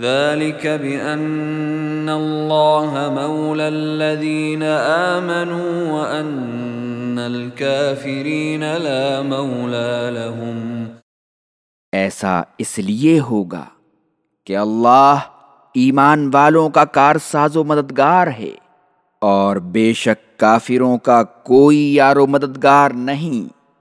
ذلك بأن الله مولى الذين آمنوا وأن الكافرين لا مولى لهم. ایسا اس لیے ہوگا کہ اللہ ایمان والوں کا کار ساز و مددگار ہے اور بے شک کافروں کا کوئی یار و مددگار نہیں۔